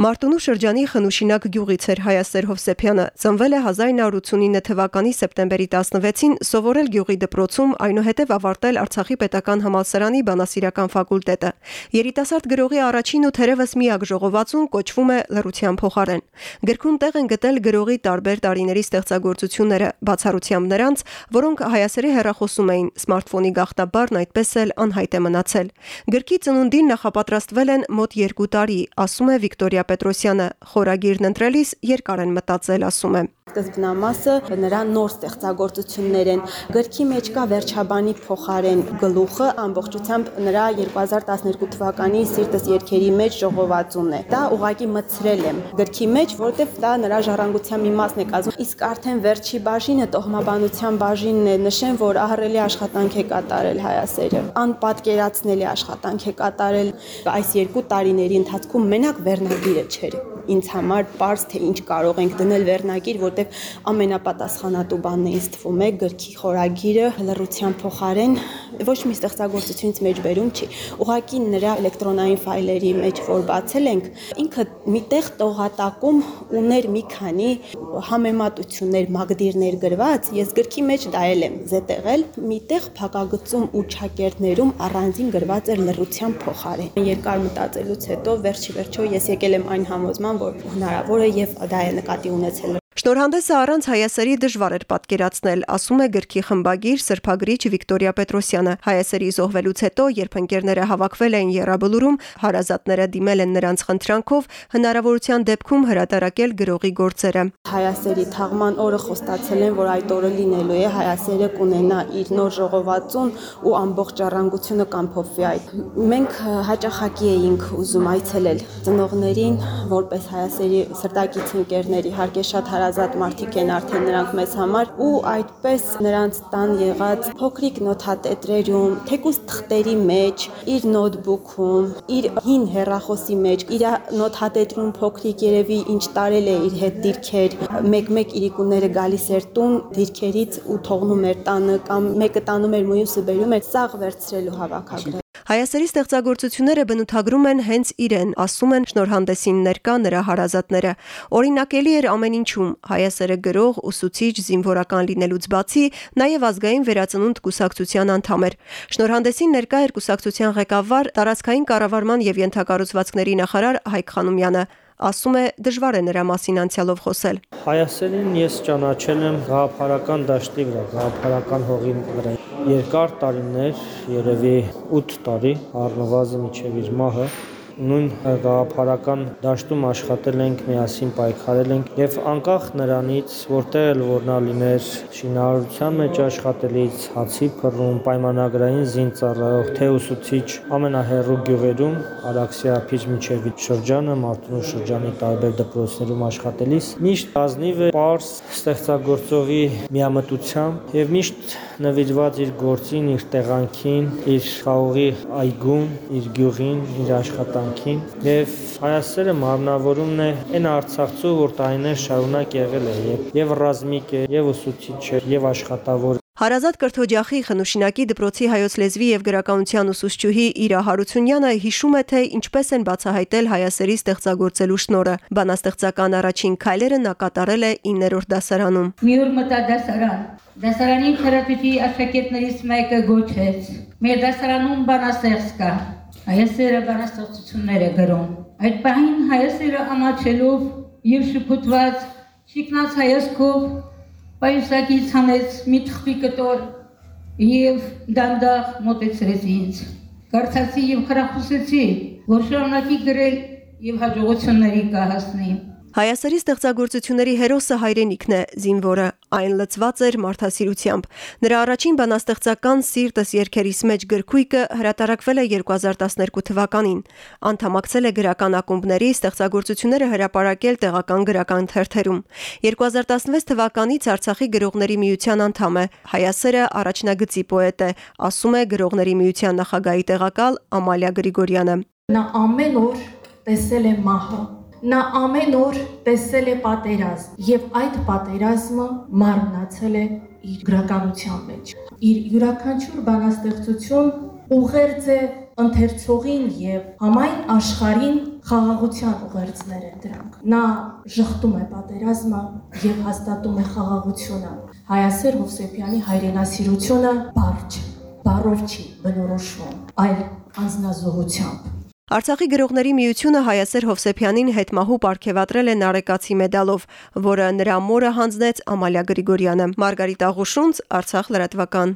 Մարտունու շրջանի Խնուշինակ գյուղից էր Հայասեր Հովսեփյանը։ Ծնվել է 1989 թվականի սեպտեմբերի 16-ին, սովորել գյուղի դպրոցում, այնուհետև ավարտել Արցախի Պետական Համալսարանի բանասիրական ֆակուլտետը։ Երիտասարդ գրողի առաջին ու թերևս միակ ժողովածուն կոչվում է Լռության փոխարեն։ Գրքում տեղ են գտել գրողի տարբեր տարիների ստեղծագործությունները, բացառությամբ նրանց, որոնք Հայասերի հեռախոսում էին, սմարթֆոնի գաղտնաբարն այդպես էլ անհայտ է մնացել։ Գրքի ծնունդին նախապատրաստվել են մոտ 2 տարի, ասում է Վիկտորիա Պետրոսյանը խորագիրն ընտրելիս երկար են մտածել, ասում է. Սկզբնամասը նրա նոր ստեղծագործություններ են։ Գրքի մեջ կա վերջաբանի փոխարեն գլուխը ամբողջությամբ նրա 2012 թվականի Սիրտս երկերի մեջ ժողովածուն է։ Դա ուղակի մցրել եմ գրքի մեջ, որովհետև դա նրա ժառանգության մի մասն է կազմում։ Իսկ արդեն վերջի բաժինը տոհմաբանության բաժինն է, նշեմ, որ ահռելի աշխատանք է կատարել հայասերը։ Անպատկերացնելի աշխատանք է կատարել այս երկու տարիների ընթացքում մենակ վերնագիրը չէր ինձ համար པարզ թե ինչ կարող ենք դնել վերնագիր, որտեղ ամենապատասխանատու բանն է ինձ թվում է գրքի խորագիրը լրության փոխարեն ոչ մի ստեղծագործությունից մեջ բերում չի։ Ուղղակի նրա էլեկտրոնային ֆայլերի մեջ որ բացել ենք, ինքը միտեղ տողատակում ուներ մի քանի համեմատություններ, մագդիրներ գրված, ես գրքի մեջ դա էլ եմ զետեղել, միտեղ փակագծում ու ճակերտներում առանձին գրված էր լրության փոխարեն։ Երկար մտածելուց հետո վերջի վերջո ես եկել եմ այն համոզման, որ հնարավոր է եւ դա է նկատի ունեցել Շնորհանդեսը առանց հայասերի դժվար էր պատկերացնել, ասում է գրքի խմբագիր Սրբագրիչ Վիկտորիա Պետրոսյանը։ Հայասերի զոհվելուց հետո, երբ ընկերները հավաքվել էին Եռաբլուրում, հարազատները դիմել են նրանց խնդրանքով հնարավորության դեպքում հրատարակել գրողի գործերը։ Հայասերի թաղման օրը խոստացել են, որ այդ օրը լինելու է Հայասերը կունենա իր նոր ժողովածուն ու ամբողջ ժառանգությունը կամփոփվի այդ։ Մենք հաճախակի էինք ուզում այցելել ծնողներին, որպես Հայասերի սրտակից ընկերներ, իհարկե շատ հարազատ հարազատ մարդիկ են արդեն նրանք մեզ համար ու այդպես նրանց տան եղած փոքրիկ նոթատետրերում, թեկուս թղթերի մեջ, իր նոթբուքում, իր հին հեռախոսի մեջ, իր նոթատետրում փոքրիկ երևի ինչ տարել է իր հետ դիրքեր, մեկ-մեկ իրիկունները գալիս էր տուն դիրքերից ու թողնում էր տանը կամ մեկը տանում էր մյուսը բերում էր սաղ վերցրելու հավաքագրը Հայասերի ստեղծագործությունները բնութագրում են հենց իրեն, ասում են շնորհանդեսին ներկա նրա հարազատները։ Օրինակելի էր ամեն ինչում, հայասերը գրող, ուսուցիչ, զինվորական լինելուց բացի, նաև ազգային վերածնունդ կուսակցության անդամ էր։ Շնորհանդեսին ներկա էր կուսակցության ղեկավար, տարածքային կառավարման եւ ենթակառուցվածքների նախարար Հայկ Խանոմյանը ասում է դժվար է նրա մասին անցյալով խոսել։ Հայասերին ես ճանաչել եմ գաղափարական դաշտի վրա, գաղափարական հողի վրա երկար տարիներ, երևի 8 տարի, առնվազն միջև իր մահը նույն գաղափարական դաշտում աշխատել ենք, միասին պայքարել ենք եւ անկախ նրանից, որտեղ էլ որ նա լիներ շինարարության մեջ աշխատելից, հացի փռում, պայմանագրային զինծառայող, թե ուսուցիչ ամենահեռու գյուղերում, Արաքսիա Փիջմիչևի շրջանը, Մարտունու շրջանի տարբեր դպրոցներում աշխատելիս միշտ ազնիվ է པարս ստեղծագործողի միամտությամբ եւ միշտ նվիրված իր գործին, իր տեղանքին, իր խաղողի այգուն, իր գյուղին, իր աշխատանքին կյանքին եւ հայասերը մարմնավորումն է այն Արցախցու, որ տարիներ շարունակ եղել է եւ եւ ռազմիկ է, եւ ուսուցիչ է, եւ աշխատավոր Հարազատ կրթօջախի Խնուշինակի դպրոցի հայոց լեզվի եւ գրականության ուսուցչուհի Իրա Հարությունյանը հիշում է, թե ինչպես են բացահայտել հայասերի ստեղծագործելու շնորը։ Բանաստեղծական առաջին քայլերը նա կատարել է 9-րդ դասարանում։ Մի օր մտա դասարան։ Դասարանի քրատուտի աշակերտներից մեկը գոչեց. «Մեր դասարանում բանաստեղծ կա»։ Հայասերը բանաստեղծություններ է գրում։ Այդ պահին հայասերը ամաչելով եւ շփոթված շիկնած հայացքով պայուսակից հանեց մի թխվի կտոր եւ դանդաղ մոտեցրեց ինձ։ Կարծացի եւ խրախուսեցի, որ շարունակի գրել եւ հաջողությունների կհասնի։ Հայասերի ստեղծագործությունների հերոսը հայրենիքն է, զինվորը, այն լծված էր մարդասիրությամբ։ Նրա առաջին բանաստեղծական Սիրտս երկերիս մեջ գրքույկը հրատարակվել է 2012 թվականին։ Անդամակցել է գրական ակումբների, ստեղծագործությունները հրապարակել տեղական գրական թերթերում։ 2016 թվականից Արցախի գրողների միության անդամ է։ Հայասերը առաջնագծի պոետ է, ասում է գրողների միության նախագահի տեղակալ Ամալիա Գրիգորյանը։ Նա ամեն օր տեսել է մահը Նա ամեն օր տեսել է պատերազմ եւ այդ պատերազմը մարմնացել է իր գրականության մեջ։ Իր յուրաքանչյուր բանաստեղծություն ուղերձ է ընթերցողին եւ համայն աշխարհին խաղաղության ուղերձներ են դրանք։ Նա շղթում է պատերազմը եւ հաստատում է խաղաղությունը։ Հայասեր Հովսեփյանի հայրենասիրությունը բարձ բառով չի բնորոշվում, այլ անznազողությամբ։ Արցախի գրողների միությունը Հայասեր Հովսեփյանին հետմահու ապարգևատրել է Նարեկացի մեդալով, որը նրա մորը հանձնեց Ամալիա Գրիգորյանը։ Մարգարիտ Աղուշունց, Արցախ լրատվական։